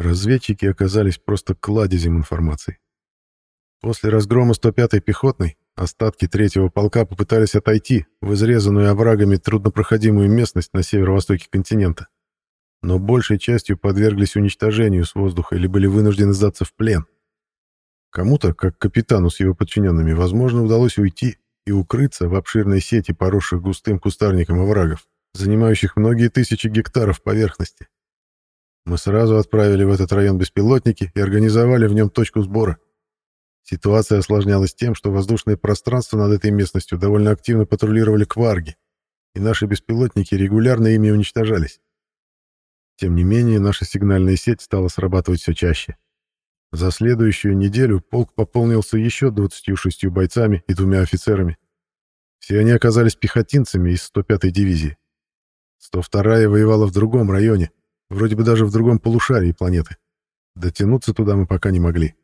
Разведчики оказались просто кладезем информации. После разгрома 105-й пехотной остатки третьего полка попытались отойти в изрезанную оврагами труднопроходимую местность на северо-востоке континента, но большей частью подверглись уничтожению с воздуха или были вынуждены сдаться в плен. Кому-то, как капитану с его подчиненными, возможно, удалось уйти и укрыться в обширной сети поросших густым кустарником оврагов, занимающих многие тысячи гектаров поверхности. Мы сразу отправили в этот район беспилотники и организовали в нем точку сбора. Ситуация осложнялась тем, что воздушное пространство над этой местностью довольно активно патрулировали кварги, и наши беспилотники регулярно ими уничтожались. Тем не менее, наша сигнальная сеть стала срабатывать все чаще. За следующую неделю полк пополнился еще 26 бойцами и двумя офицерами. Все они оказались пехотинцами из 105-й дивизии. 102-я воевала в другом районе, вроде бы даже в другом полушарии планеты. Дотянуться туда мы пока не могли.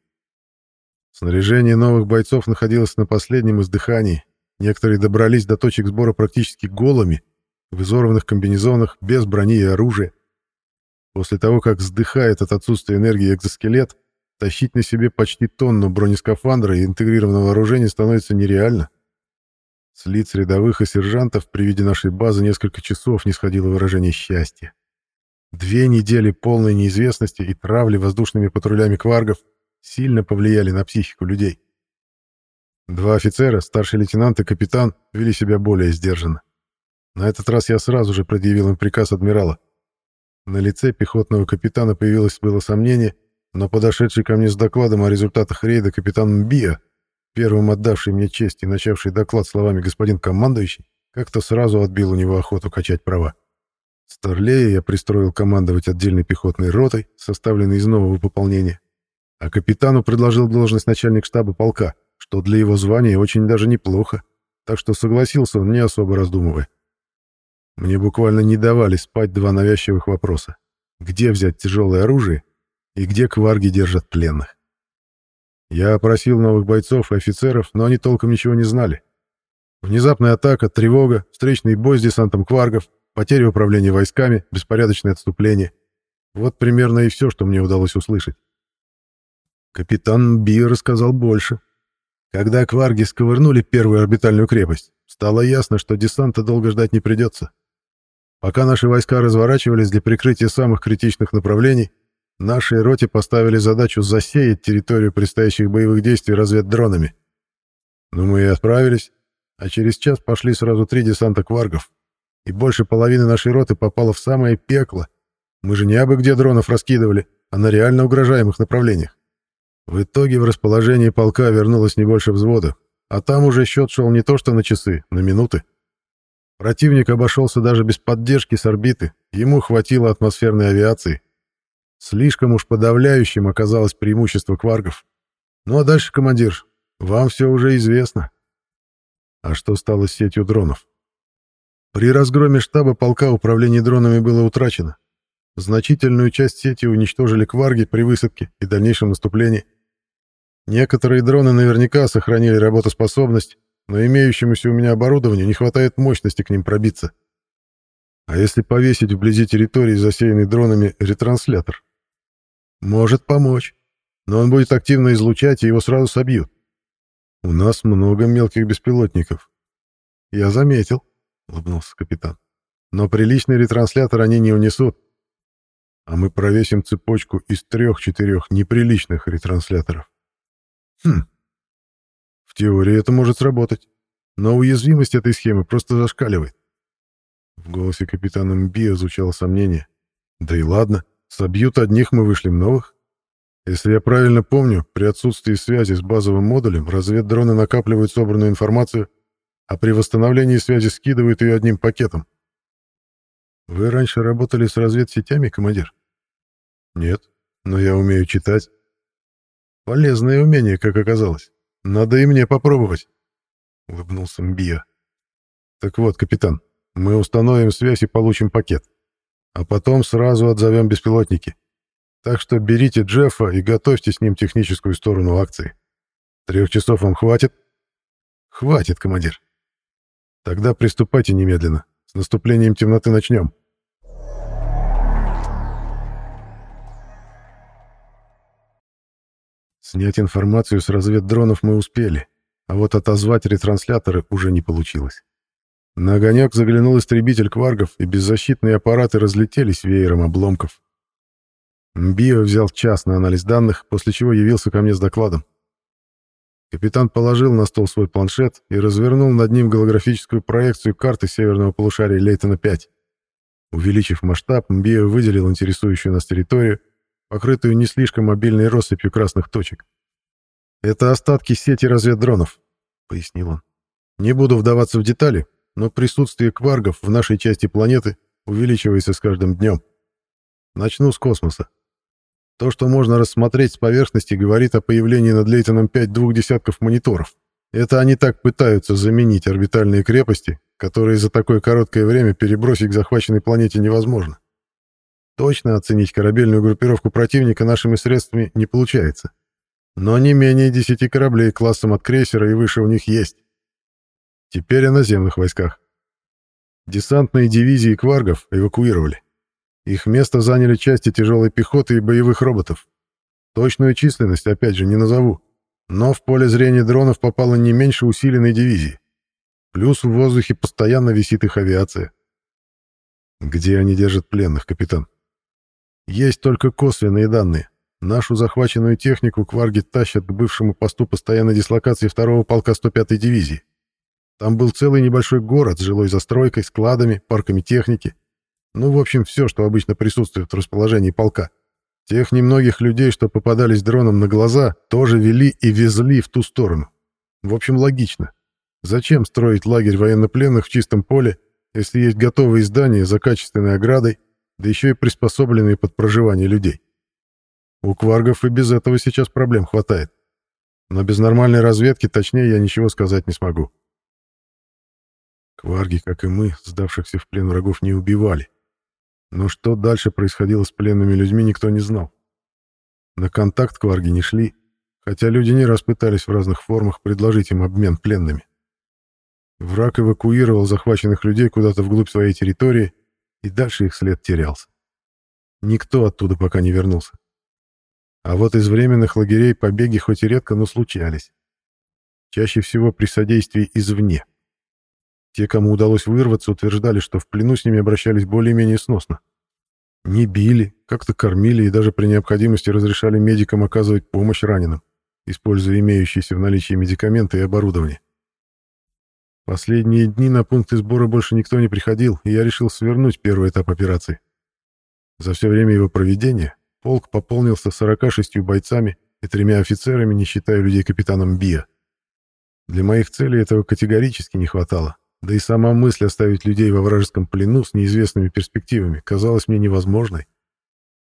Снаряжение новых бойцов находилось на последнем издыхании. Некоторые добрались до точек сбора практически голыми, в изорванных комбинезонах, без брони и оружия. После того, как сдыхает от отсутствия энергии экзоскелет, тащить на себе почти тонну бронескафандра и интегрированного вооружения становится нереально. С лиц рядовых и сержантов при виде нашей базы несколько часов не сходило выражение счастья. Две недели полной неизвестности и травли воздушными патрулями кваргов сильно повлияли на психику людей. Два офицера, старший лейтенант и капитан, вели себя более сдержанно. На этот раз я сразу же предъявил им приказ адмирала. На лице пехотного капитана появилось было сомнение, но подошедший ко мне с докладом о результатах рейда капитан Мбия, первым отдавший мне честь и начавший доклад словами «господин командующий», как-то сразу отбил у него охоту качать права. Старлея я пристроил командовать отдельной пехотной ротой, составленной из нового пополнения, а капитану предложил должность начальник штаба полка, что для его звания очень даже неплохо, так что согласился он, не особо раздумывая. Мне буквально не давали спать два навязчивых вопроса. Где взять тяжелое оружие и где кварги держат пленных? Я опросил новых бойцов и офицеров, но они толком ничего не знали. Внезапная атака, тревога, встречный бой с десантом кваргов, потеря управления войсками, беспорядочное отступление. Вот примерно и все, что мне удалось услышать. Капитан Би рассказал больше. Когда кварги сковырнули первую орбитальную крепость, стало ясно, что десанта долго ждать не придется. Пока наши войска разворачивались для прикрытия самых критичных направлений, нашей роте поставили задачу засеять территорию предстоящих боевых действий разведдронами. Но мы и отправились, а через час пошли сразу три десанта кваргов, и больше половины нашей роты попало в самое пекло. Мы же не абы где дронов раскидывали, а на реально угрожаемых направлениях. В итоге в расположении полка вернулось не больше взвода, а там уже счет шел не то что на часы, на минуты. Противник обошелся даже без поддержки с орбиты, ему хватило атмосферной авиации. Слишком уж подавляющим оказалось преимущество кваргов. Ну а дальше, командир, вам все уже известно. А что стало с сетью дронов? При разгроме штаба полка управление дронами было утрачено. Значительную часть сети уничтожили кварги при высадке и дальнейшем наступлении. Некоторые дроны наверняка сохранили работоспособность, но имеющемуся у меня оборудованию не хватает мощности к ним пробиться. А если повесить вблизи территории, засеянной дронами, ретранслятор? Может помочь, но он будет активно излучать, и его сразу собьют. У нас много мелких беспилотников. Я заметил, — улыбнулся капитан. Но приличный ретранслятор они не унесут. А мы провесим цепочку из трех-четырех неприличных ретрансляторов. Хм. В теории это может сработать, но уязвимость этой схемы просто зашкаливает. В голосе капитана Мби звучало сомнение. Да и ладно, собьют одних, мы вышлем новых. Если я правильно помню, при отсутствии связи с базовым модулем разведдроны накапливают собранную информацию, а при восстановлении связи скидывают ее одним пакетом. Вы раньше работали с разведсетями, командир? Нет, но я умею читать. Полезное умение, как оказалось. Надо и мне попробовать. Улыбнулся Мбия. Так вот, капитан, мы установим связь и получим пакет. А потом сразу отзовем беспилотники. Так что берите Джеффа и готовьте с ним техническую сторону акции. Трех часов вам хватит? Хватит, командир. Тогда приступайте немедленно. С наступлением темноты начнем. Снять информацию с разведдронов мы успели, а вот отозвать ретрансляторы уже не получилось. На огонек заглянул истребитель кваргов, и беззащитные аппараты разлетелись веером обломков. Био взял час на анализ данных, после чего явился ко мне с докладом. Капитан положил на стол свой планшет и развернул над ним голографическую проекцию карты северного полушария Лейтона-5. Увеличив масштаб, Мбио выделил интересующую нас территорию, покрытую не слишком мобильной россыпью красных точек. «Это остатки сети разведдронов», — пояснил он. «Не буду вдаваться в детали, но присутствие кваргов в нашей части планеты увеличивается с каждым днем. Начну с космоса. То, что можно рассмотреть с поверхности, говорит о появлении над Лейтоном 5 двух десятков мониторов. Это они так пытаются заменить орбитальные крепости, которые за такое короткое время перебросить к захваченной планете невозможно. Точно оценить корабельную группировку противника нашими средствами не получается. Но не менее 10 кораблей классом от крейсера и выше у них есть. Теперь о наземных войсках. Десантные дивизии кваргов эвакуировали. Их место заняли части тяжелой пехоты и боевых роботов. Точную численность, опять же, не назову. Но в поле зрения дронов попало не меньше усиленной дивизии. Плюс в воздухе постоянно висит их авиация. Где они держат пленных, капитан? Есть только косвенные данные. Нашу захваченную технику кварги тащат к бывшему посту постоянной дислокации второго полка 105-й дивизии. Там был целый небольшой город с жилой застройкой, складами, парками техники. Ну, в общем, все, что обычно присутствует в расположении полка. Тех немногих людей, что попадались дроном на глаза, тоже вели и везли в ту сторону. В общем, логично. Зачем строить лагерь военнопленных в чистом поле, если есть готовые здания за качественной оградой, да еще и приспособленные под проживание людей? У кваргов и без этого сейчас проблем хватает. Но без нормальной разведки точнее я ничего сказать не смогу. Кварги, как и мы, сдавшихся в плен врагов, не убивали. Но что дальше происходило с пленными людьми, никто не знал. На контакт кварги не шли, хотя люди не раз пытались в разных формах предложить им обмен пленными. Враг эвакуировал захваченных людей куда-то вглубь своей территории, и дальше их след терялся. Никто оттуда пока не вернулся. А вот из временных лагерей побеги хоть и редко, но случались. Чаще всего при содействии извне. Те, кому удалось вырваться, утверждали, что в плену с ними обращались более-менее сносно. Не били, как-то кормили и даже при необходимости разрешали медикам оказывать помощь раненым, используя имеющиеся в наличии медикаменты и оборудование. Последние дни на пункты сбора больше никто не приходил, и я решил свернуть первый этап операции. За все время его проведения полк пополнился 46 бойцами и тремя офицерами, не считая людей капитаном Биа. Для моих целей этого категорически не хватало, да и сама мысль оставить людей во вражеском плену с неизвестными перспективами казалась мне невозможной.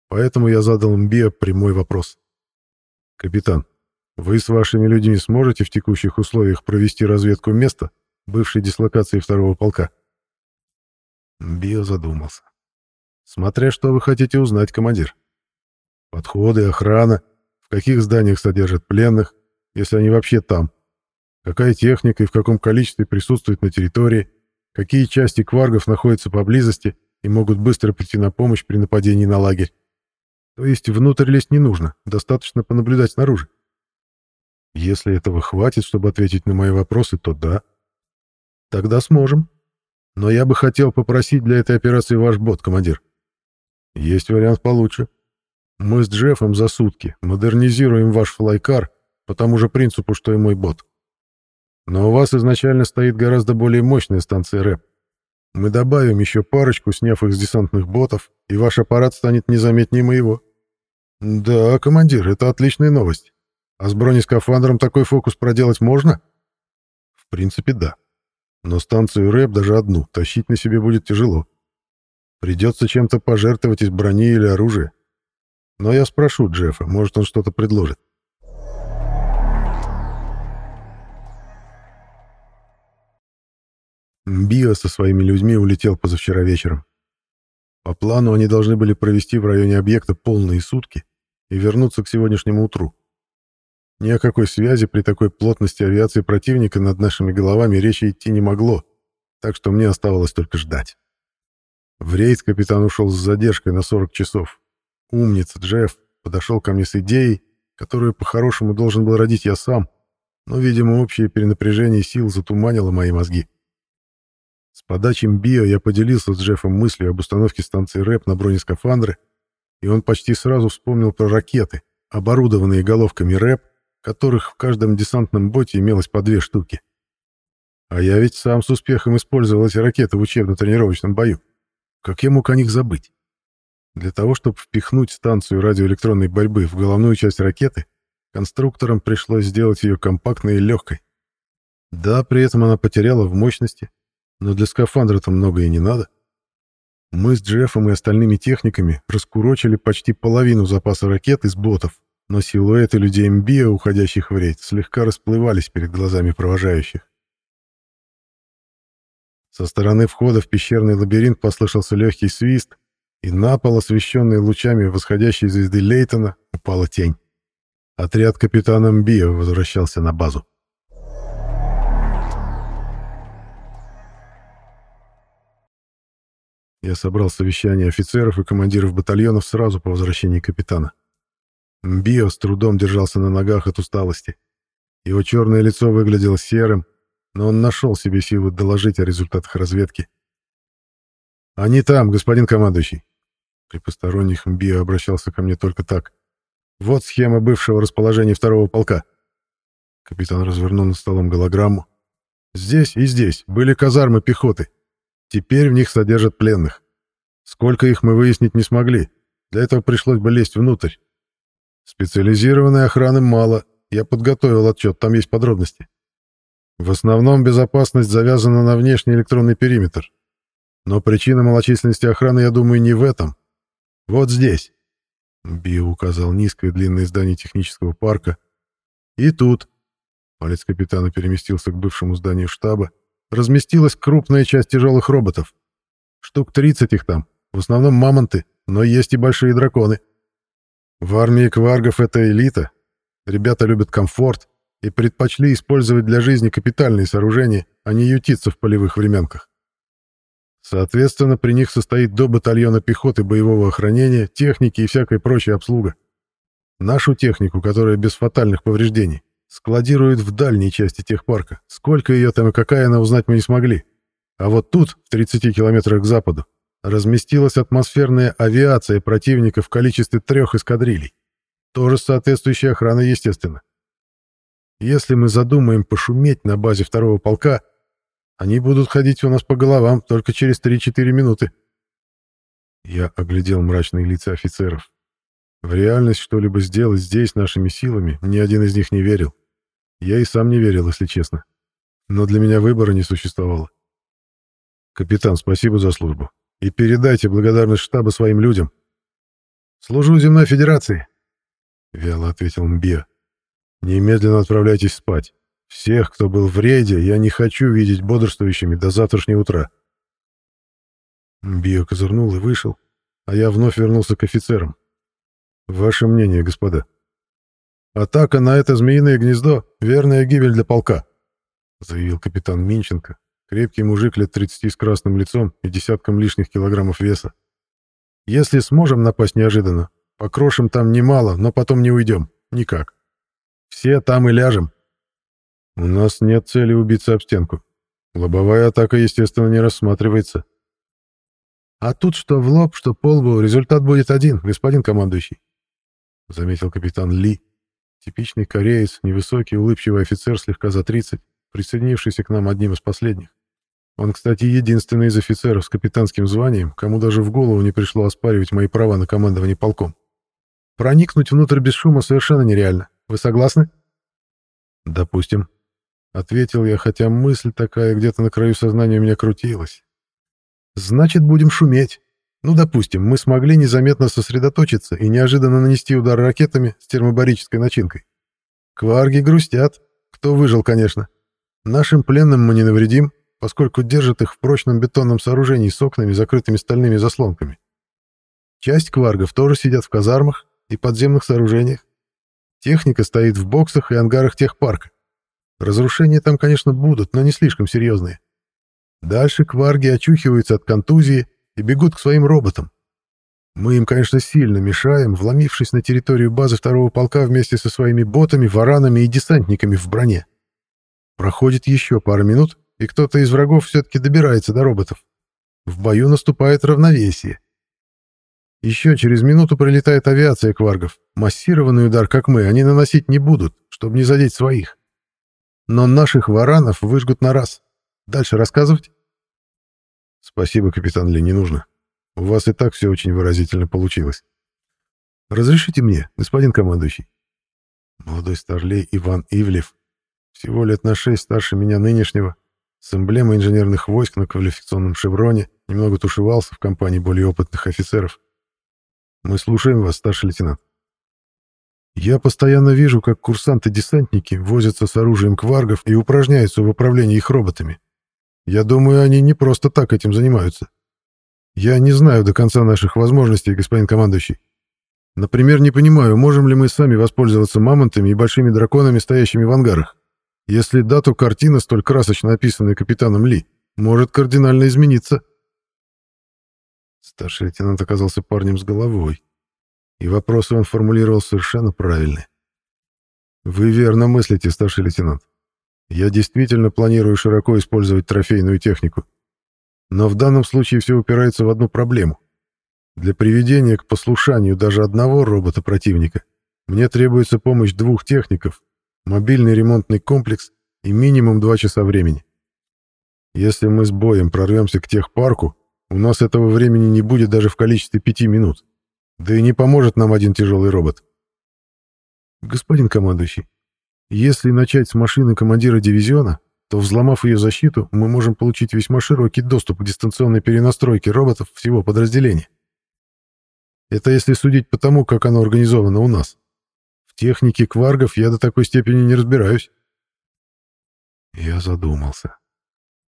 Поэтому я задал Мбиа прямой вопрос. «Капитан, вы с вашими людьми сможете в текущих условиях провести разведку места, бывшей дислокации второго полка?» Мбио задумался. «Смотря что вы хотите узнать, командир. Подходы, охрана, в каких зданиях содержат пленных, если они вообще там, какая техника и в каком количестве присутствует на территории, какие части кваргов находятся поблизости и могут быстро прийти на помощь при нападении на лагерь. То есть внутрь лезть не нужно, достаточно понаблюдать снаружи. Если этого хватит, чтобы ответить на мои вопросы, то да. Тогда сможем. Но я бы хотел попросить для этой операции ваш бот, командир. Есть вариант получше. Мы с Джеффом за сутки модернизируем ваш флайкар по тому же принципу, что и мой бот. Но у вас изначально стоит гораздо более мощная станция РЭП. Мы добавим еще парочку, сняв их с десантных ботов, и ваш аппарат станет незаметнее моего. Да, командир, это отличная новость. А с бронескафандром такой фокус проделать можно? В принципе, да. Но станцию РЭП, даже одну, тащить на себе будет тяжело. Придется чем-то пожертвовать из брони или оружия. Но я спрошу Джеффа, может, он что-то предложит. Био со своими людьми улетел позавчера вечером. По плану они должны были провести в районе объекта полные сутки и вернуться к сегодняшнему утру. Ни о какой связи при такой плотности авиации противника над нашими головами речи идти не могло, так что мне оставалось только ждать. В рейд капитан ушел с задержкой на 40 часов. Умница Джефф подошел ко мне с идеей, которую по-хорошему должен был родить я сам, но, видимо, общее перенапряжение сил затуманило мои мозги. С подачи био я поделился с Джеффом мыслью об установке станции РЭП на бронескафандры, и он почти сразу вспомнил про ракеты, оборудованные головками РЭП, которых в каждом десантном боте имелось по две штуки. А я ведь сам с успехом использовал эти ракеты в учебно-тренировочном бою. Как я мог о них забыть? Для того, чтобы впихнуть станцию радиоэлектронной борьбы в головную часть ракеты, конструкторам пришлось сделать ее компактной и легкой. Да, при этом она потеряла в мощности, но для скафандра-то много и не надо. Мы с Джеффом и остальными техниками раскурочили почти половину запаса ракет из ботов, но силуэты людей МБИО, уходящих в рейд, слегка расплывались перед глазами провожающих. Со стороны входа в пещерный лабиринт послышался легкий свист, и на пол, освещенный лучами восходящей звезды Лейтона, упала тень. Отряд капитана Мбио возвращался на базу. Я собрал совещание офицеров и командиров батальонов сразу по возвращении капитана. Мбио с трудом держался на ногах от усталости. Его черное лицо выглядело серым, но он нашел себе силы доложить о результатах разведки. «Они там, господин командующий!» При посторонних Мбио обращался ко мне только так. «Вот схема бывшего расположения второго полка». Капитан развернул над столом голограмму. «Здесь и здесь были казармы пехоты. Теперь в них содержат пленных. Сколько их мы выяснить не смогли. Для этого пришлось бы лезть внутрь. Специализированной охраны мало. Я подготовил отчет, там есть подробности. В основном безопасность завязана на внешний электронный периметр. Но причина малочисленности охраны, я думаю, не в этом. Вот здесь. Био указал низкое длинное здание технического парка. И тут. Палец капитана переместился к бывшему зданию штаба разместилась крупная часть тяжелых роботов. Штук 30 их там, в основном мамонты, но есть и большие драконы. В армии кваргов это элита. Ребята любят комфорт и предпочли использовать для жизни капитальные сооружения, а не ютиться в полевых временках. Соответственно, при них состоит до батальона пехоты боевого охранения, техники и всякая прочая обслуга. Нашу технику, которая без фатальных повреждений, складируют в дальней части техпарка. Сколько ее там и какая она узнать мы не смогли. А вот тут, в 30 километрах к западу, разместилась атмосферная авиация противника в количестве трех эскадрилей. Тоже с соответствующей охраной, естественно. Если мы задумаем пошуметь на базе второго полка, они будут ходить у нас по головам только через 3-4 минуты. Я оглядел мрачные лица офицеров. В реальность что-либо сделать здесь нашими силами ни один из них не верил. Я и сам не верил, если честно. Но для меня выбора не существовало. Капитан, спасибо за службу. И передайте благодарность штаба своим людям. Служу земной федерации, вяло ответил Мбия. Немедленно отправляйтесь спать. Всех, кто был в рейде, я не хочу видеть бодрствующими до завтрашнего утра. Мбия козырнул и вышел, а я вновь вернулся к офицерам. Ваше мнение, господа. Атака на это змеиное гнездо — верная гибель для полка, заявил капитан Минченко, крепкий мужик лет 30 с красным лицом и десятком лишних килограммов веса. Если сможем напасть неожиданно, покрошим там немало, но потом не уйдем. Никак. Все там и ляжем. У нас нет цели убиться об стенку. Лобовая атака, естественно, не рассматривается. А тут что в лоб, что по лбу, результат будет один, господин командующий. — заметил капитан Ли. Типичный кореец, невысокий, улыбчивый офицер слегка за 30, присоединившийся к нам одним из последних. Он, кстати, единственный из офицеров с капитанским званием, кому даже в голову не пришло оспаривать мои права на командование полком. Проникнуть внутрь без шума совершенно нереально. Вы согласны? Допустим. Ответил я, хотя мысль такая где-то на краю сознания у меня крутилась. Значит, будем шуметь. Ну, допустим, мы смогли незаметно сосредоточиться и неожиданно нанести удар ракетами с термобарической начинкой. Кварги грустят. Кто выжил, конечно. Нашим пленным мы не навредим, поскольку держат их в прочном бетонном сооружении с окнами, закрытыми стальными заслонками. Часть кваргов тоже сидят в казармах и подземных сооружениях. Техника стоит в боксах и ангарах техпарка. Разрушения там, конечно, будут, но не слишком серьезные. Дальше кварги очухиваются от контузии и бегут к своим роботам. Мы им, конечно, сильно мешаем, вломившись на территорию базы второго полка вместе со своими ботами, варанами и десантниками в броне. Проходит еще пара минут, и кто-то из врагов все-таки добирается до роботов. В бою наступает равновесие. Еще через минуту прилетает авиация кваргов. Массированный удар, как мы, они наносить не будут, чтобы не задеть своих. Но наших варанов выжгут на раз. Дальше рассказывать? Спасибо, капитан Ли, не нужно. У вас и так все очень выразительно получилось. Разрешите мне, господин командующий? Молодой старлей Иван Ивлев, всего лет на шесть старше меня нынешнего, с эмблемой инженерных войск на квалификационном шевроне, немного тушевался в компании более опытных офицеров. Мы слушаем вас, старший лейтенант. Я постоянно вижу, как курсанты-десантники возятся с оружием кваргов и упражняются в управлении их роботами. Я думаю, они не просто так этим занимаются. Я не знаю до конца наших возможностей, господин командующий. Например, не понимаю, можем ли мы сами воспользоваться мамонтами и большими драконами, стоящими в ангарах. Если да, то картина, столь красочно описанная капитаном Ли, может кардинально измениться. Старший лейтенант оказался парнем с головой, и вопросы он формулировал совершенно правильно. «Вы верно мыслите, старший лейтенант. Я действительно планирую широко использовать трофейную технику. Но в данном случае все упирается в одну проблему. Для приведения к послушанию даже одного робота противника мне требуется помощь двух техников, мобильный ремонтный комплекс и минимум два часа времени. Если мы с боем прорвемся к техпарку, у нас этого времени не будет даже в количестве пяти минут. Да и не поможет нам один тяжелый робот. Господин командующий, если начать с машины командира дивизиона, то, взломав ее защиту, мы можем получить весьма широкий доступ к дистанционной перенастройке роботов всего подразделения. Это если судить по тому, как оно организовано у нас. В технике кваргов я до такой степени не разбираюсь. Я задумался.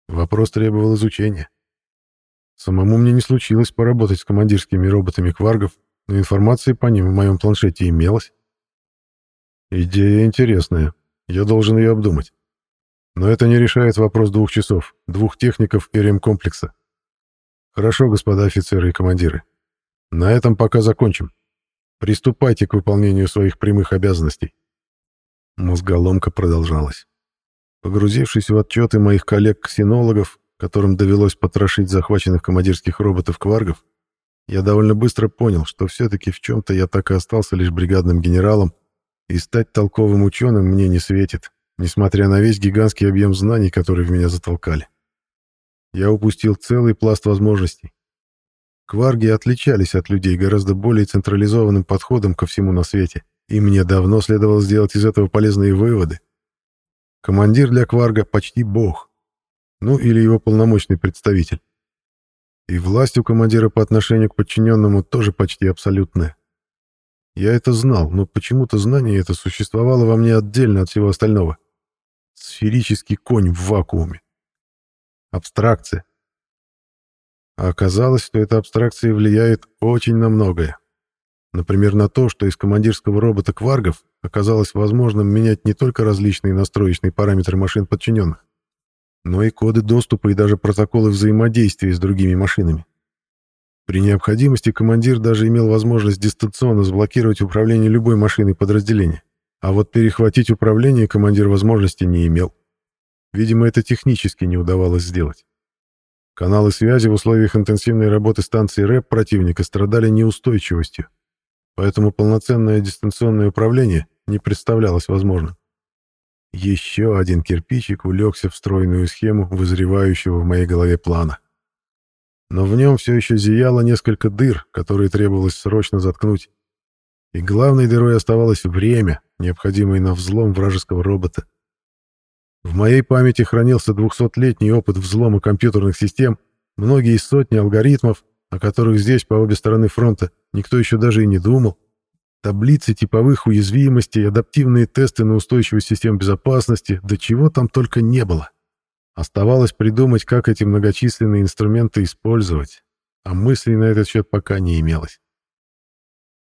Вопрос требовал изучения. Самому мне не случилось поработать с командирскими роботами кваргов, но информация по ним в моем планшете имелась. Идея интересная. Я должен ее обдумать. Но это не решает вопрос двух часов, двух техников и ремкомплекса. Хорошо, господа офицеры и командиры. На этом пока закончим. Приступайте к выполнению своих прямых обязанностей. Мозголомка продолжалась. Погрузившись в отчеты моих коллег-ксенологов, которым довелось потрошить захваченных командирских роботов-кваргов, я довольно быстро понял, что все-таки в чем-то я так и остался лишь бригадным генералом, и стать толковым ученым мне не светит, несмотря на весь гигантский объем знаний, который в меня затолкали. Я упустил целый пласт возможностей. Кварги отличались от людей гораздо более централизованным подходом ко всему на свете, и мне давно следовало сделать из этого полезные выводы. Командир для Кварга почти бог, ну или его полномочный представитель. И власть у командира по отношению к подчиненному тоже почти абсолютная. Я это знал, но почему-то знание это существовало во мне отдельно от всего остального. Сферический конь в вакууме. Абстракция. А оказалось, что эта абстракция влияет очень на многое. Например, на то, что из командирского робота кваргов оказалось возможным менять не только различные настроечные параметры машин подчиненных, но и коды доступа и даже протоколы взаимодействия с другими машинами. При необходимости командир даже имел возможность дистанционно заблокировать управление любой машиной подразделения, а вот перехватить управление командир возможности не имел. Видимо, это технически не удавалось сделать. Каналы связи в условиях интенсивной работы станции РЭП противника страдали неустойчивостью, поэтому полноценное дистанционное управление не представлялось возможным. Еще один кирпичик улегся в стройную схему вызревающего в моей голове плана. Но в нем все еще зияло несколько дыр, которые требовалось срочно заткнуть. И главной дырой оставалось время, необходимое на взлом вражеского робота. В моей памяти хранился двухсотлетний опыт взлома компьютерных систем, многие сотни алгоритмов, о которых здесь, по обе стороны фронта, никто еще даже и не думал таблицы типовых уязвимостей, адаптивные тесты на устойчивость систем безопасности, да чего там только не было. Оставалось придумать, как эти многочисленные инструменты использовать, а мыслей на этот счет пока не имелось.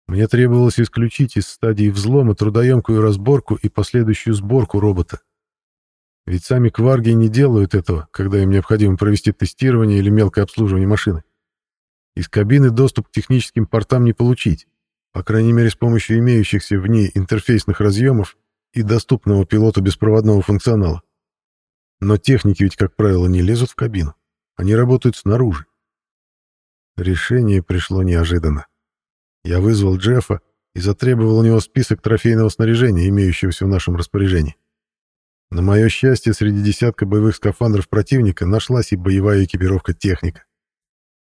Мне требовалось исключить из стадии взлома трудоемкую разборку и последующую сборку робота. Ведь сами кварги не делают этого, когда им необходимо провести тестирование или мелкое обслуживание машины. Из кабины доступ к техническим портам не получить, по крайней мере с помощью имеющихся в ней интерфейсных разъемов и доступного пилоту беспроводного функционала. Но техники ведь, как правило, не лезут в кабину. Они работают снаружи. Решение пришло неожиданно. Я вызвал Джеффа и затребовал у него список трофейного снаряжения, имеющегося в нашем распоряжении. На мое счастье, среди десятка боевых скафандров противника нашлась и боевая экипировка техника.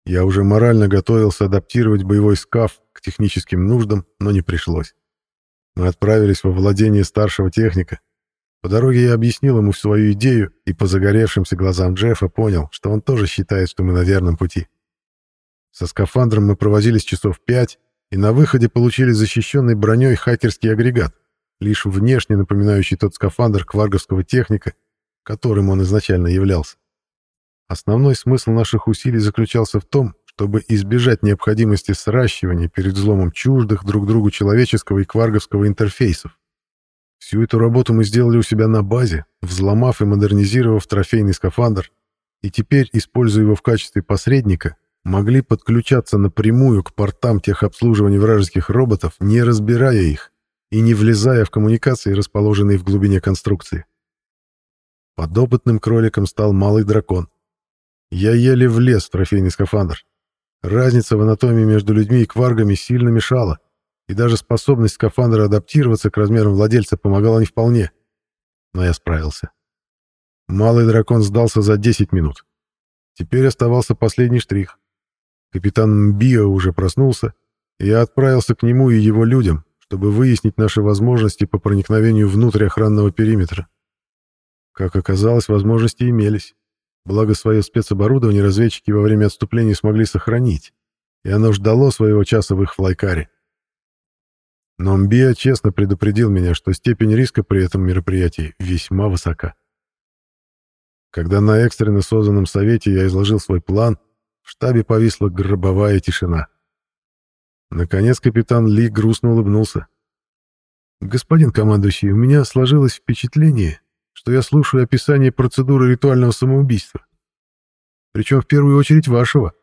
Я уже морально готовился адаптировать боевой скаф к техническим нуждам, но не пришлось. Мы отправились во владение старшего техника. По дороге я объяснил ему свою идею, и по загоревшимся глазам Джеффа понял, что он тоже считает, что мы на верном пути. Со скафандром мы провозились часов пять, и на выходе получили защищенный броней хакерский агрегат, лишь внешне напоминающий тот скафандр кварговского техника, которым он изначально являлся. Основной смысл наших усилий заключался в том, чтобы избежать необходимости сращивания перед взломом чуждых друг другу человеческого и кварговского интерфейсов. Всю эту работу мы сделали у себя на базе, взломав и модернизировав трофейный скафандр, и теперь, используя его в качестве посредника, могли подключаться напрямую к портам техобслуживания вражеских роботов, не разбирая их и не влезая в коммуникации, расположенные в глубине конструкции. Подопытным кроликом стал малый дракон. Я еле влез в трофейный скафандр. Разница в анатомии между людьми и кваргами сильно мешала, и даже способность скафандра адаптироваться к размерам владельца помогала не вполне. Но я справился. Малый дракон сдался за 10 минут. Теперь оставался последний штрих. Капитан Мбио уже проснулся, и я отправился к нему и его людям, чтобы выяснить наши возможности по проникновению внутрь охранного периметра. Как оказалось, возможности имелись. Благо, свое спецоборудование разведчики во время отступления смогли сохранить, и оно ждало своего часа в их флайкаре. Но Мбия честно предупредил меня, что степень риска при этом мероприятии весьма высока. Когда на экстренно созданном совете я изложил свой план, в штабе повисла гробовая тишина. Наконец капитан Ли грустно улыбнулся. «Господин командующий, у меня сложилось впечатление, что я слушаю описание процедуры ритуального самоубийства. Причем в первую очередь вашего,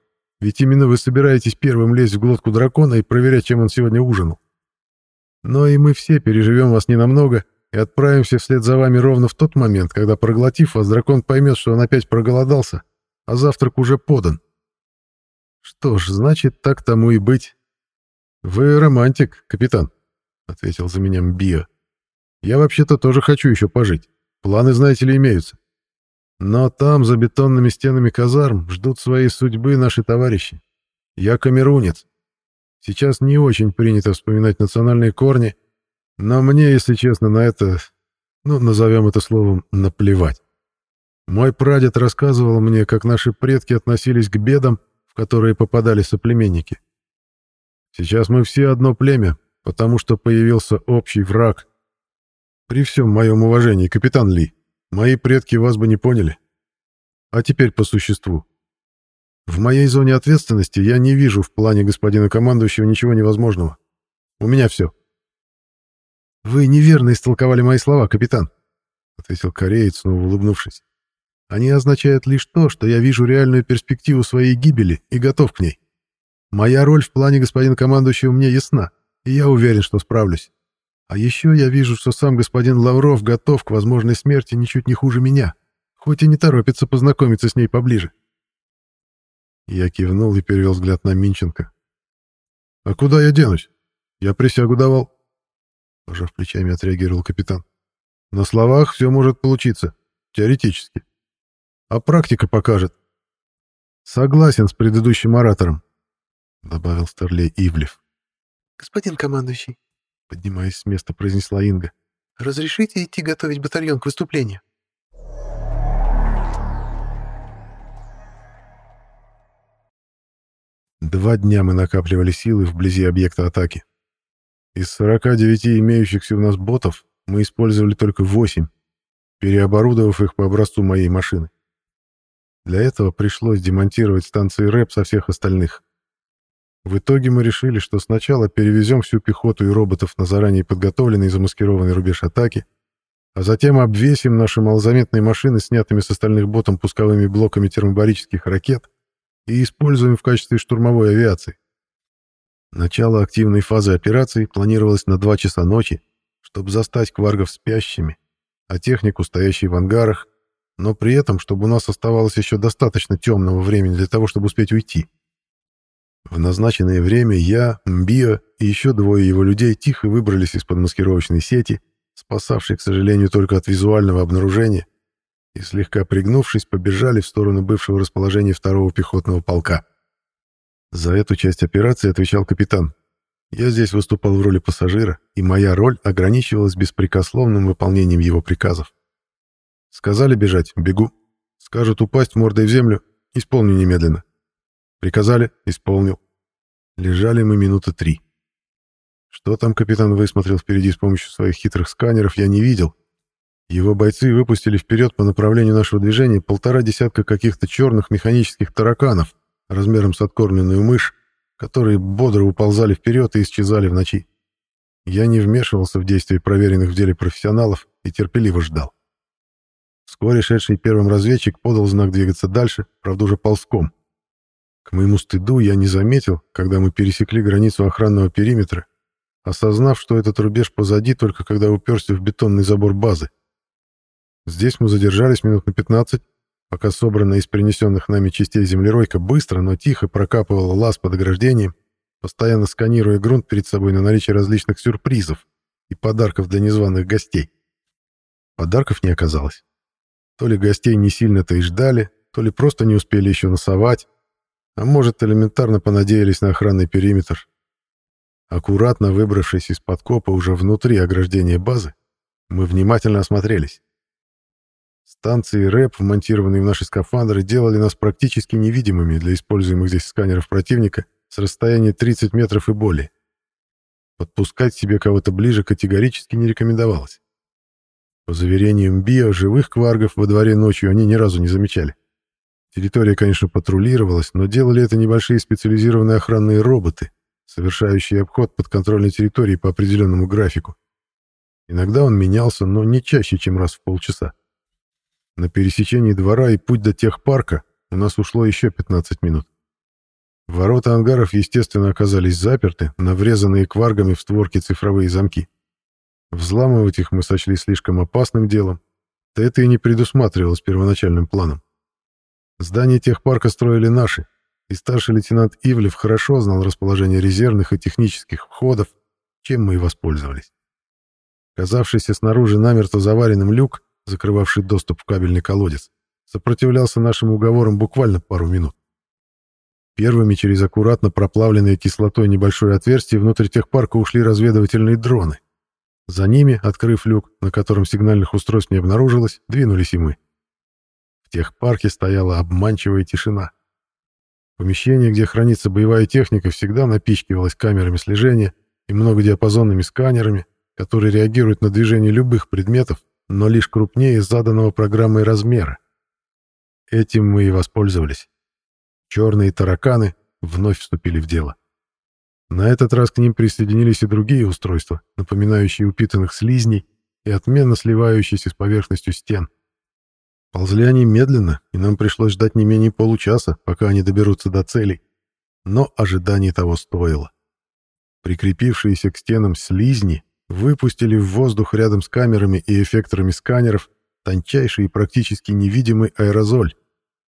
ведь именно вы собираетесь первым лезть в глотку дракона и проверять, чем он сегодня ужинал. Но и мы все переживем вас ненамного и отправимся вслед за вами ровно в тот момент, когда, проглотив вас, дракон поймет, что он опять проголодался, а завтрак уже подан. Что ж, значит, так тому и быть. Вы романтик, капитан, — ответил за меня Мбио. Я вообще-то тоже хочу еще пожить. Планы, знаете ли, имеются. Но там, за бетонными стенами казарм, ждут своей судьбы наши товарищи. Я камерунец. Сейчас не очень принято вспоминать национальные корни, но мне, если честно, на это, ну, назовем это словом, наплевать. Мой прадед рассказывал мне, как наши предки относились к бедам, в которые попадали соплеменники. Сейчас мы все одно племя, потому что появился общий враг, при всем моем уважении, капитан Ли, мои предки вас бы не поняли. А теперь по существу. В моей зоне ответственности я не вижу в плане господина командующего ничего невозможного. У меня все. Вы неверно истолковали мои слова, капитан, ответил кореец, снова улыбнувшись. Они означают лишь то, что я вижу реальную перспективу своей гибели и готов к ней. Моя роль в плане господина командующего мне ясна, и я уверен, что справлюсь. А еще я вижу, что сам господин Лавров готов к возможной смерти ничуть не хуже меня, хоть и не торопится познакомиться с ней поближе. Я кивнул и перевел взгляд на Минченко. «А куда я денусь? Я присягу давал». Пожав плечами, отреагировал капитан. «На словах все может получиться. Теоретически. А практика покажет». «Согласен с предыдущим оратором», — добавил Старлей Ивлев. «Господин командующий, Поднимаясь с места, произнесла Инга. «Разрешите идти готовить батальон к выступлению?» Два дня мы накапливали силы вблизи объекта атаки. Из 49 имеющихся у нас ботов мы использовали только 8, переоборудовав их по образцу моей машины. Для этого пришлось демонтировать станции РЭП со всех остальных. В итоге мы решили, что сначала перевезем всю пехоту и роботов на заранее подготовленный и замаскированный рубеж атаки, а затем обвесим наши малозаметные машины снятыми с остальных ботом пусковыми блоками термобарических ракет и используем в качестве штурмовой авиации. Начало активной фазы операции планировалось на 2 часа ночи, чтобы застать кваргов спящими, а технику, стоящей в ангарах, но при этом, чтобы у нас оставалось еще достаточно темного времени для того, чтобы успеть уйти. В назначенное время я, Мбио и еще двое его людей тихо выбрались из-под маскировочной сети, спасавшей, к сожалению, только от визуального обнаружения, и, слегка пригнувшись, побежали в сторону бывшего расположения второго пехотного полка. За эту часть операции отвечал капитан. Я здесь выступал в роли пассажира, и моя роль ограничивалась беспрекословным выполнением его приказов. Сказали бежать — бегу. Скажут упасть мордой в землю — исполню немедленно. Приказали — исполнил. Лежали мы минуты три. Что там капитан высмотрел впереди с помощью своих хитрых сканеров, я не видел, его бойцы выпустили вперед по направлению нашего движения полтора десятка каких-то черных механических тараканов размером с откормленную мышь, которые бодро уползали вперед и исчезали в ночи. Я не вмешивался в действия проверенных в деле профессионалов и терпеливо ждал. Вскоре шедший первым разведчик подал знак двигаться дальше, правда уже ползком. К моему стыду я не заметил, когда мы пересекли границу охранного периметра, осознав, что этот рубеж позади только когда уперся в бетонный забор базы. Здесь мы задержались минут на 15, пока собранная из принесенных нами частей землеройка быстро, но тихо прокапывала лаз под ограждением, постоянно сканируя грунт перед собой на наличие различных сюрпризов и подарков для незваных гостей. Подарков не оказалось. То ли гостей не сильно-то и ждали, то ли просто не успели еще носовать, а может, элементарно понадеялись на охранный периметр. Аккуратно выбравшись из подкопа уже внутри ограждения базы, мы внимательно осмотрелись. Станции РЭП, вмонтированные в наши скафандры, делали нас практически невидимыми для используемых здесь сканеров противника с расстояния 30 метров и более. Подпускать себе кого-то ближе категорически не рекомендовалось. По заверениям Био, живых кваргов во дворе ночью они ни разу не замечали. Территория, конечно, патрулировалась, но делали это небольшие специализированные охранные роботы, совершающие обход подконтрольной территории по определенному графику. Иногда он менялся, но не чаще, чем раз в полчаса. На пересечении двора и путь до техпарка у нас ушло еще 15 минут. Ворота ангаров, естественно, оказались заперты на врезанные кваргами в створки цифровые замки. Взламывать их мы сочли слишком опасным делом, да это и не предусматривалось первоначальным планом. Здание техпарка строили наши, и старший лейтенант Ивлев хорошо знал расположение резервных и технических входов, чем мы и воспользовались. Казавшийся снаружи намертво заваренным люк закрывавший доступ в кабельный колодец, сопротивлялся нашим уговорам буквально пару минут. Первыми через аккуратно проплавленное кислотой небольшое отверстие внутрь техпарка ушли разведывательные дроны. За ними, открыв люк, на котором сигнальных устройств не обнаружилось, двинулись и мы. В техпарке стояла обманчивая тишина. Помещение, где хранится боевая техника, всегда напичкивалось камерами слежения и многодиапазонными сканерами, которые реагируют на движение любых предметов но лишь крупнее заданного программой размера. Этим мы и воспользовались. Черные тараканы вновь вступили в дело. На этот раз к ним присоединились и другие устройства, напоминающие упитанных слизней и отменно сливающиеся с поверхностью стен. Ползли они медленно, и нам пришлось ждать не менее получаса, пока они доберутся до целей. Но ожидание того стоило. Прикрепившиеся к стенам слизни выпустили в воздух рядом с камерами и эффекторами сканеров тончайший и практически невидимый аэрозоль,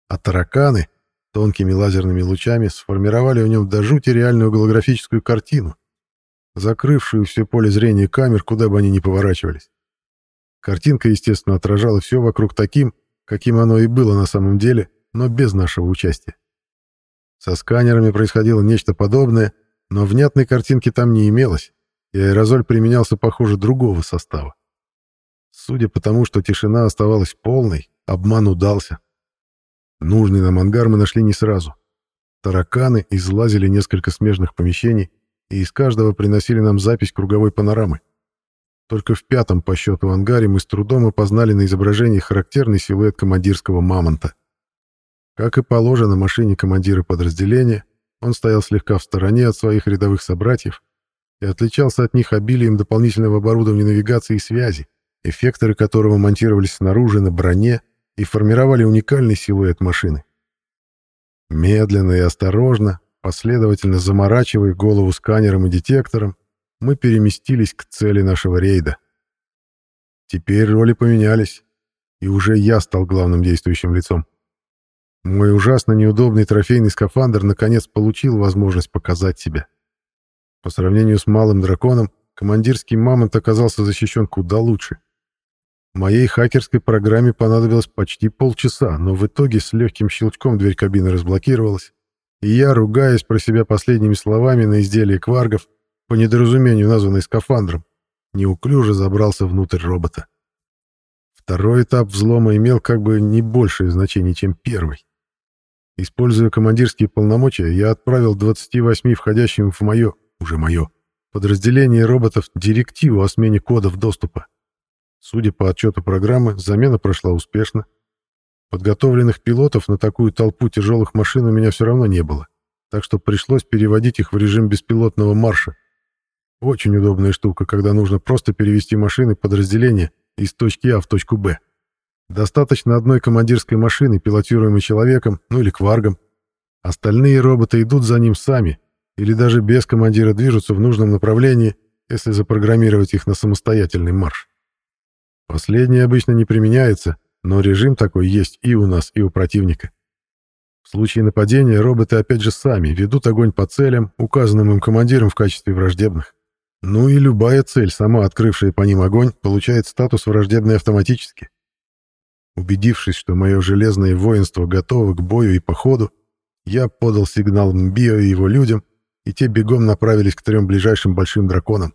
а тараканы тонкими лазерными лучами сформировали в нем до жути реальную голографическую картину, закрывшую все поле зрения камер, куда бы они ни поворачивались. Картинка, естественно, отражала все вокруг таким, каким оно и было на самом деле, но без нашего участия. Со сканерами происходило нечто подобное, но внятной картинки там не имелось, и аэрозоль применялся, похоже, другого состава. Судя по тому, что тишина оставалась полной, обман удался. Нужный нам ангар мы нашли не сразу. Тараканы излазили несколько смежных помещений и из каждого приносили нам запись круговой панорамы. Только в пятом по счету ангаре мы с трудом опознали на изображении характерный силуэт командирского мамонта. Как и положено машине командира подразделения, он стоял слегка в стороне от своих рядовых собратьев и отличался от них обилием дополнительного оборудования навигации и связи, эффекторы которого монтировались снаружи на броне и формировали уникальный силуэт машины. Медленно и осторожно, последовательно заморачивая голову сканером и детектором, мы переместились к цели нашего рейда. Теперь роли поменялись, и уже я стал главным действующим лицом. Мой ужасно неудобный трофейный скафандр наконец получил возможность показать себя. По сравнению с малым драконом, командирский мамонт оказался защищен куда лучше. Моей хакерской программе понадобилось почти полчаса, но в итоге с легким щелчком дверь кабины разблокировалась, и я, ругаясь про себя последними словами на изделие кваргов, по недоразумению названный скафандром, неуклюже забрался внутрь робота. Второй этап взлома имел как бы не большее значение, чем первый. Используя командирские полномочия, я отправил 28 входящим в мое, уже мое, подразделение роботов директиву о смене кодов доступа. Судя по отчету программы, замена прошла успешно. Подготовленных пилотов на такую толпу тяжелых машин у меня все равно не было, так что пришлось переводить их в режим беспилотного марша. Очень удобная штука, когда нужно просто перевести машины подразделения из точки А в точку Б. Достаточно одной командирской машины, пилотируемой человеком, ну или кваргом. Остальные роботы идут за ним сами, или даже без командира движутся в нужном направлении, если запрограммировать их на самостоятельный марш. Последнее обычно не применяется, но режим такой есть и у нас, и у противника. В случае нападения роботы опять же сами ведут огонь по целям, указанным им командиром в качестве враждебных. Ну и любая цель, сама открывшая по ним огонь, получает статус враждебной автоматически. Убедившись, что мое железное воинство готово к бою и походу, я подал сигнал Мбио и его людям, и те бегом направились к трем ближайшим большим драконам.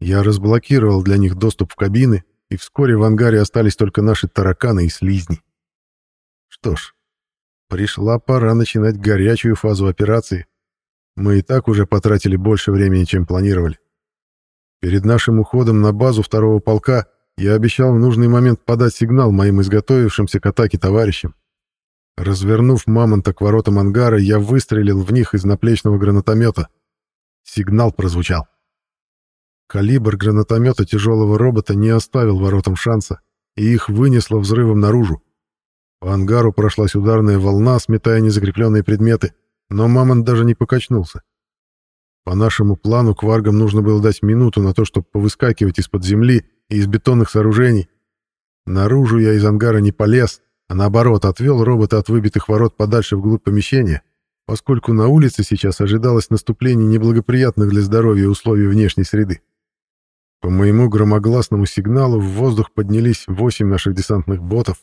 Я разблокировал для них доступ в кабины, и вскоре в ангаре остались только наши тараканы и слизни. Что ж, пришла пора начинать горячую фазу операции. Мы и так уже потратили больше времени, чем планировали. Перед нашим уходом на базу второго полка я обещал в нужный момент подать сигнал моим изготовившимся к атаке товарищам. Развернув мамонта к воротам ангара, я выстрелил в них из наплечного гранатомета. Сигнал прозвучал. Калибр гранатомета тяжелого робота не оставил воротам шанса, и их вынесло взрывом наружу. По ангару прошлась ударная волна, сметая незакрепленные предметы, но Мамонт даже не покачнулся. По нашему плану кваргам нужно было дать минуту на то, чтобы повыскакивать из-под земли и из бетонных сооружений. Наружу я из ангара не полез, а наоборот отвел робота от выбитых ворот подальше вглубь помещения, поскольку на улице сейчас ожидалось наступление неблагоприятных для здоровья условий внешней среды. По моему громогласному сигналу в воздух поднялись восемь наших десантных ботов.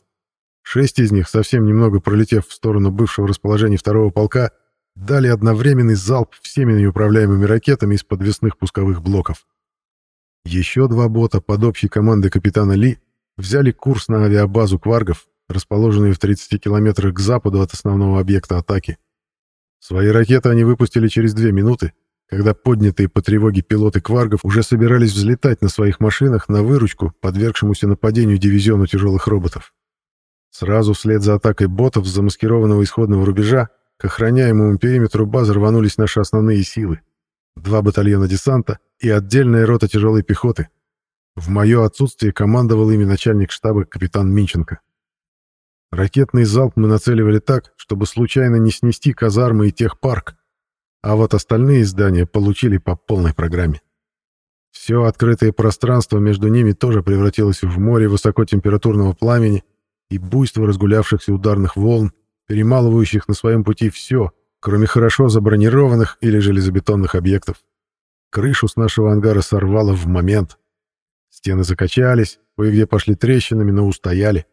Шесть из них, совсем немного пролетев в сторону бывшего расположения второго полка, дали одновременный залп всеми неуправляемыми ракетами из подвесных пусковых блоков. Еще два бота под общей командой капитана Ли взяли курс на авиабазу кваргов, расположенную в 30 километрах к западу от основного объекта атаки. Свои ракеты они выпустили через две минуты, когда поднятые по тревоге пилоты кваргов уже собирались взлетать на своих машинах на выручку подвергшемуся нападению дивизиону тяжелых роботов. Сразу вслед за атакой ботов с замаскированного исходного рубежа к охраняемому периметру базы рванулись наши основные силы. Два батальона десанта и отдельная рота тяжелой пехоты. В мое отсутствие командовал ими начальник штаба капитан Минченко. Ракетный залп мы нацеливали так, чтобы случайно не снести казармы и техпарк, а вот остальные здания получили по полной программе. Все открытое пространство между ними тоже превратилось в море высокотемпературного пламени и буйство разгулявшихся ударных волн, перемалывающих на своем пути все, кроме хорошо забронированных или железобетонных объектов. Крышу с нашего ангара сорвало в момент. Стены закачались, кое-где пошли трещинами, но устояли.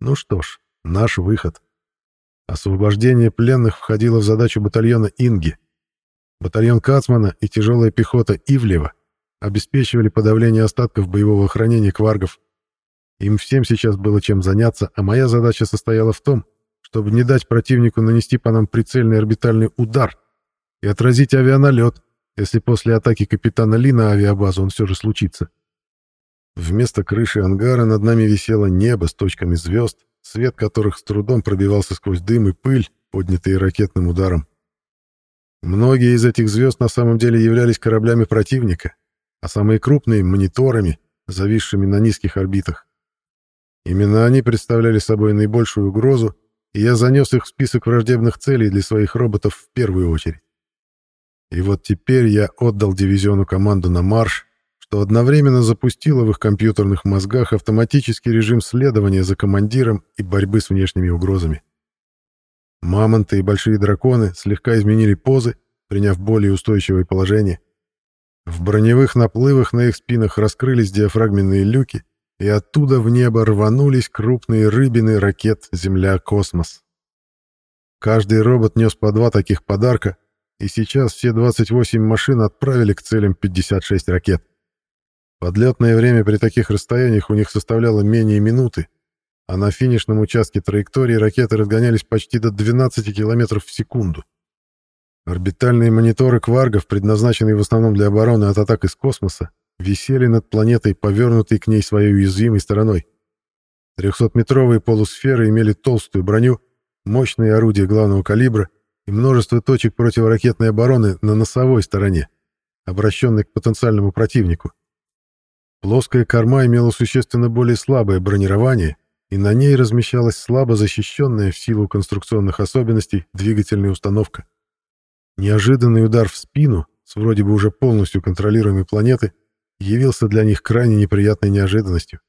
Ну что ж, наш выход. Освобождение пленных входило в задачу батальона «Инги», Батальон Кацмана и тяжелая пехота Ивлева обеспечивали подавление остатков боевого охранения кваргов. Им всем сейчас было чем заняться, а моя задача состояла в том, чтобы не дать противнику нанести по нам прицельный орбитальный удар и отразить авианалет, если после атаки капитана Ли на авиабазу он все же случится. Вместо крыши ангара над нами висело небо с точками звезд, свет которых с трудом пробивался сквозь дым и пыль, поднятые ракетным ударом. Многие из этих звезд на самом деле являлись кораблями противника, а самые крупные — мониторами, зависшими на низких орбитах. Именно они представляли собой наибольшую угрозу и я занес их в список враждебных целей для своих роботов в первую очередь. И вот теперь я отдал дивизиону команду на марш, что одновременно запустило в их компьютерных мозгах автоматический режим следования за командиром и борьбы с внешними угрозами. Мамонты и большие драконы слегка изменили позы, приняв более устойчивое положение. В броневых наплывах на их спинах раскрылись диафрагменные люки, и оттуда в небо рванулись крупные рыбины ракет «Земля-космос». Каждый робот нес по два таких подарка, и сейчас все 28 машин отправили к целям 56 ракет. Подлетное время при таких расстояниях у них составляло менее минуты, а на финишном участке траектории ракеты разгонялись почти до 12 км в секунду. Орбитальные мониторы кваргов, предназначенные в основном для обороны от атак из космоса, висели над планетой, повернутой к ней своей уязвимой стороной. Трехсотметровые полусферы имели толстую броню, мощные орудия главного калибра и множество точек противоракетной обороны на носовой стороне, обращенной к потенциальному противнику. Плоская корма имела существенно более слабое бронирование и на ней размещалась слабо защищенная в силу конструкционных особенностей двигательная установка. Неожиданный удар в спину с вроде бы уже полностью контролируемой планеты явился для них крайне неприятной неожиданностью.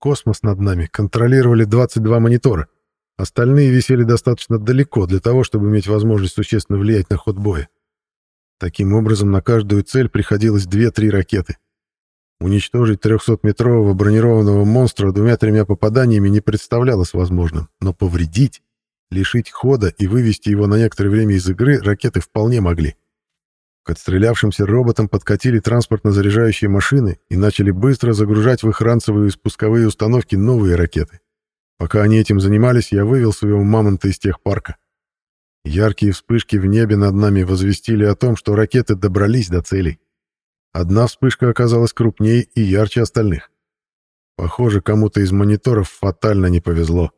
Космос над нами контролировали 22 монитора, остальные висели достаточно далеко для того, чтобы иметь возможность существенно влиять на ход боя. Таким образом, на каждую цель приходилось 2-3 ракеты — Уничтожить 300-метрового бронированного монстра двумя-тремя попаданиями не представлялось возможным, но повредить, лишить хода и вывести его на некоторое время из игры ракеты вполне могли. К отстрелявшимся роботам подкатили транспортно-заряжающие машины и начали быстро загружать в их ранцевые спусковые установки новые ракеты. Пока они этим занимались, я вывел своего мамонта из техпарка. Яркие вспышки в небе над нами возвестили о том, что ракеты добрались до целей. Одна вспышка оказалась крупнее и ярче остальных. Похоже, кому-то из мониторов фатально не повезло,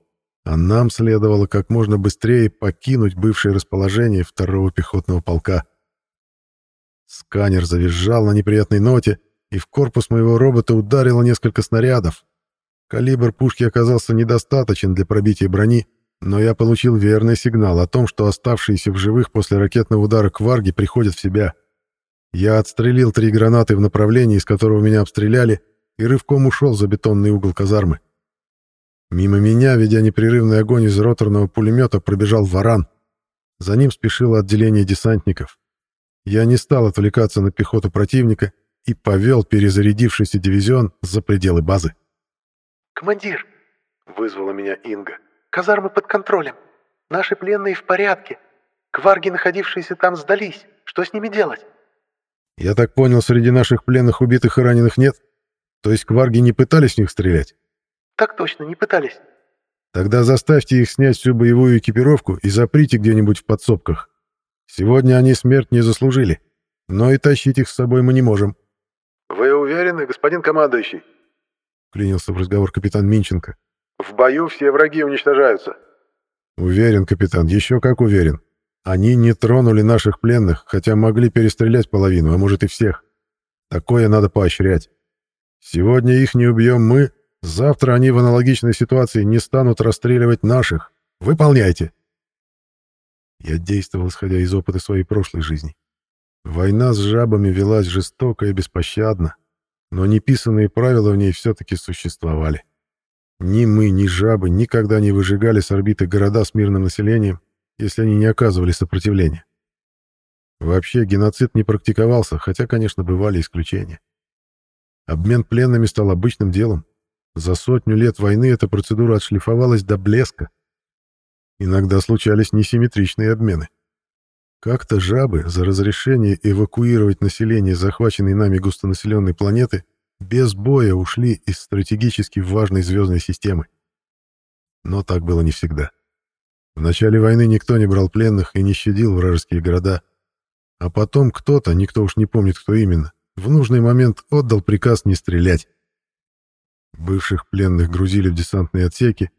а нам следовало как можно быстрее покинуть бывшее расположение второго пехотного полка. Сканер завизжал на неприятной ноте, и в корпус моего робота ударило несколько снарядов. Калибр пушки оказался недостаточен для пробития брони, но я получил верный сигнал о том, что оставшиеся в живых после ракетного удара кварги приходят в себя. Я отстрелил три гранаты в направлении, из которого меня обстреляли, и рывком ушел за бетонный угол казармы. Мимо меня, ведя непрерывный огонь из роторного пулемета, пробежал варан. За ним спешило отделение десантников. Я не стал отвлекаться на пехоту противника и повел перезарядившийся дивизион за пределы базы. «Командир!» — вызвала меня Инга. «Казармы под контролем. Наши пленные в порядке. Кварги, находившиеся там, сдались. Что с ними делать?» Я так понял, среди наших пленных убитых и раненых нет? То есть кварги не пытались в них стрелять? Так точно, не пытались. Тогда заставьте их снять всю боевую экипировку и заприте где-нибудь в подсобках. Сегодня они смерть не заслужили, но и тащить их с собой мы не можем. Вы уверены, господин командующий? Клянился в разговор капитан Минченко. В бою все враги уничтожаются. Уверен, капитан, еще как уверен. Они не тронули наших пленных, хотя могли перестрелять половину, а может и всех. Такое надо поощрять. Сегодня их не убьем мы, завтра они в аналогичной ситуации не станут расстреливать наших. Выполняйте. Я действовал, исходя из опыта своей прошлой жизни. Война с жабами велась жестоко и беспощадно, но неписанные правила в ней все-таки существовали. Ни мы, ни жабы никогда не выжигали с орбиты города с мирным населением, если они не оказывали сопротивления. Вообще геноцид не практиковался, хотя, конечно, бывали исключения. Обмен пленными стал обычным делом. За сотню лет войны эта процедура отшлифовалась до блеска. Иногда случались несимметричные обмены. Как-то жабы за разрешение эвакуировать население захваченной нами густонаселенной планеты без боя ушли из стратегически важной звездной системы. Но так было не всегда. В начале войны никто не брал пленных и не щадил вражеские города. А потом кто-то, никто уж не помнит, кто именно, в нужный момент отдал приказ не стрелять. Бывших пленных грузили в десантные отсеки,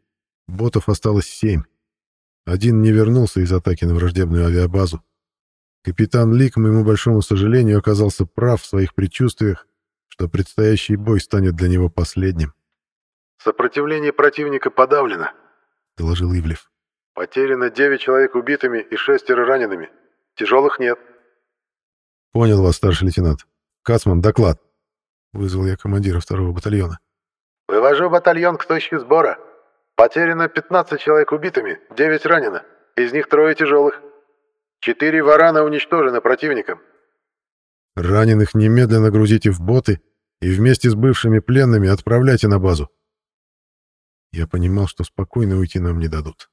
ботов осталось семь. Один не вернулся из атаки на враждебную авиабазу. Капитан Ли, к моему большому сожалению, оказался прав в своих предчувствиях, что предстоящий бой станет для него последним. «Сопротивление противника подавлено», — доложил Ивлев. Потеряно 9 человек убитыми и шестеро ранеными. Тяжелых нет. Понял вас, старший лейтенант. Кацман, доклад. Вызвал я командира второго батальона. Вывожу батальон к точке сбора. Потеряно 15 человек убитыми, 9 ранено. Из них трое тяжелых. Четыре варана уничтожены противником. Раненых немедленно грузите в боты и вместе с бывшими пленными отправляйте на базу. Я понимал, что спокойно уйти нам не дадут.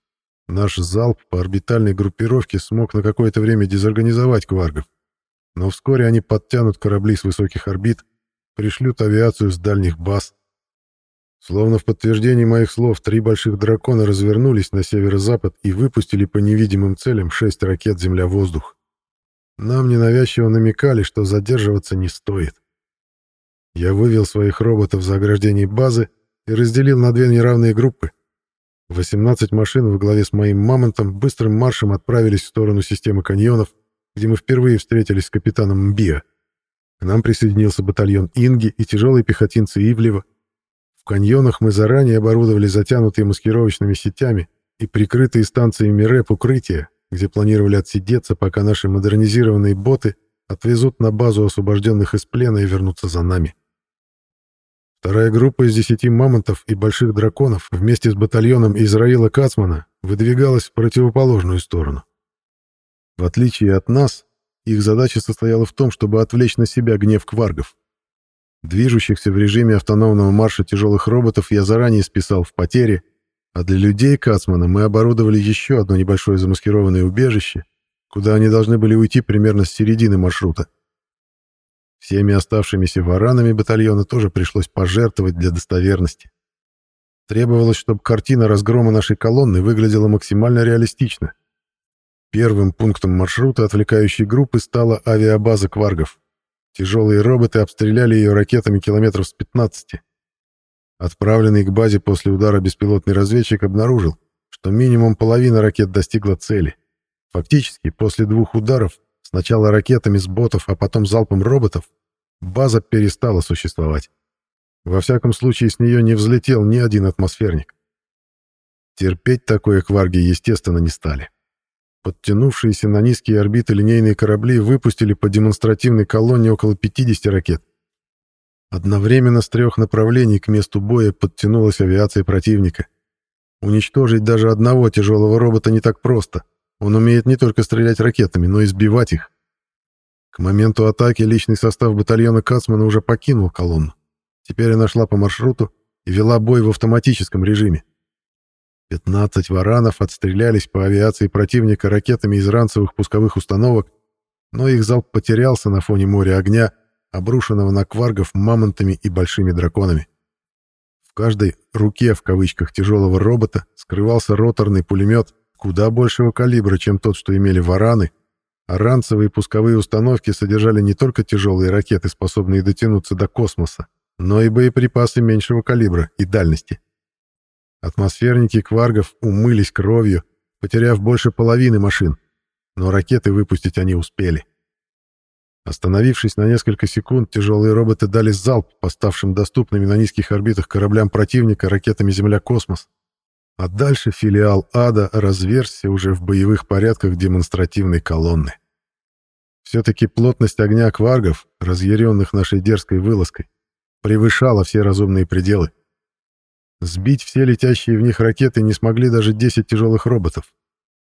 Наш залп по орбитальной группировке смог на какое-то время дезорганизовать кваргов. Но вскоре они подтянут корабли с высоких орбит, пришлют авиацию с дальних баз. Словно в подтверждении моих слов, три больших дракона развернулись на северо-запад и выпустили по невидимым целям шесть ракет «Земля-воздух». Нам ненавязчиво намекали, что задерживаться не стоит. Я вывел своих роботов за ограждение базы и разделил на две неравные группы. 18 машин во главе с моим «Мамонтом» быстрым маршем отправились в сторону системы каньонов, где мы впервые встретились с капитаном Мбиа. К нам присоединился батальон Инги и тяжелые пехотинцы Ивлева. В каньонах мы заранее оборудовали затянутые маскировочными сетями и прикрытые станциями РЭП укрытия, где планировали отсидеться, пока наши модернизированные боты отвезут на базу освобожденных из плена и вернутся за нами. Вторая группа из десяти мамонтов и больших драконов вместе с батальоном Израила Кацмана выдвигалась в противоположную сторону. В отличие от нас, их задача состояла в том, чтобы отвлечь на себя гнев кваргов. Движущихся в режиме автономного марша тяжелых роботов я заранее списал в потери, а для людей Кацмана мы оборудовали еще одно небольшое замаскированное убежище, куда они должны были уйти примерно с середины маршрута. Всеми оставшимися варанами батальона тоже пришлось пожертвовать для достоверности. Требовалось, чтобы картина разгрома нашей колонны выглядела максимально реалистично. Первым пунктом маршрута отвлекающей группы стала авиабаза Кваргов. Тяжелые роботы обстреляли ее ракетами километров с 15. Отправленный к базе после удара беспилотный разведчик обнаружил, что минимум половина ракет достигла цели. Фактически, после двух ударов, сначала ракетами с ботов, а потом залпом роботов, база перестала существовать. Во всяком случае, с нее не взлетел ни один атмосферник. Терпеть такое кварги, естественно, не стали. Подтянувшиеся на низкие орбиты линейные корабли выпустили по демонстративной колонне около 50 ракет. Одновременно с трех направлений к месту боя подтянулась авиация противника. Уничтожить даже одного тяжелого робота не так просто. Он умеет не только стрелять ракетами, но и сбивать их. К моменту атаки личный состав батальона Кацмана уже покинул колонну. Теперь она шла по маршруту и вела бой в автоматическом режиме. 15 варанов отстрелялись по авиации противника ракетами из ранцевых пусковых установок, но их залп потерялся на фоне моря огня, обрушенного на кваргов мамонтами и большими драконами. В каждой «руке» в кавычках тяжелого робота скрывался роторный пулемет куда большего калибра, чем тот, что имели вараны, а ранцевые пусковые установки содержали не только тяжелые ракеты, способные дотянуться до космоса, но и боеприпасы меньшего калибра и дальности. Атмосферники кваргов умылись кровью, потеряв больше половины машин, но ракеты выпустить они успели. Остановившись на несколько секунд, тяжелые роботы дали залп по ставшим доступными на низких орбитах кораблям противника ракетами «Земля-космос». А дальше филиал ада разверзся уже в боевых порядках демонстративной колонны. Все-таки плотность огня кваргов, разъяренных нашей дерзкой вылазкой, превышала все разумные пределы. Сбить все летящие в них ракеты не смогли даже 10 тяжелых роботов.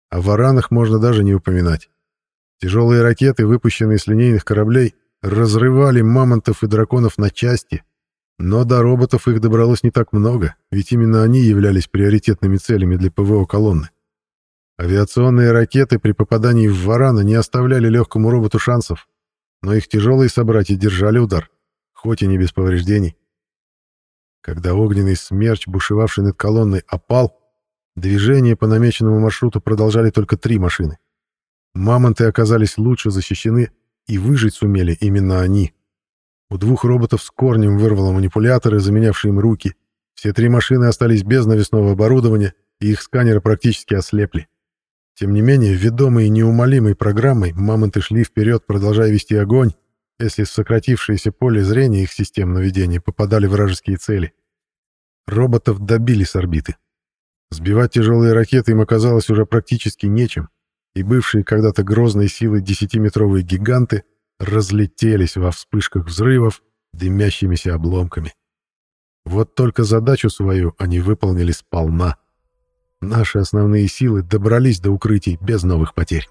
О варанах можно даже не упоминать. Тяжелые ракеты, выпущенные с линейных кораблей, разрывали мамонтов и драконов на части, но до роботов их добралось не так много, ведь именно они являлись приоритетными целями для ПВО колонны. Авиационные ракеты при попадании в варана не оставляли легкому роботу шансов, но их тяжелые собратья держали удар, хоть и не без повреждений. Когда огненный смерч, бушевавший над колонной, опал, движение по намеченному маршруту продолжали только три машины. Мамонты оказались лучше защищены, и выжить сумели именно они. У двух роботов с корнем вырвало манипуляторы, заменявшие им руки. Все три машины остались без навесного оборудования, и их сканеры практически ослепли. Тем не менее, ведомые неумолимой программой, мамонты шли вперед, продолжая вести огонь, если в сократившееся поле зрения их систем наведения попадали вражеские цели. Роботов добили с орбиты. Сбивать тяжелые ракеты им оказалось уже практически нечем, и бывшие когда-то грозные силы десятиметровые гиганты разлетелись во вспышках взрывов дымящимися обломками. Вот только задачу свою они выполнили сполна. Наши основные силы добрались до укрытий без новых потерь.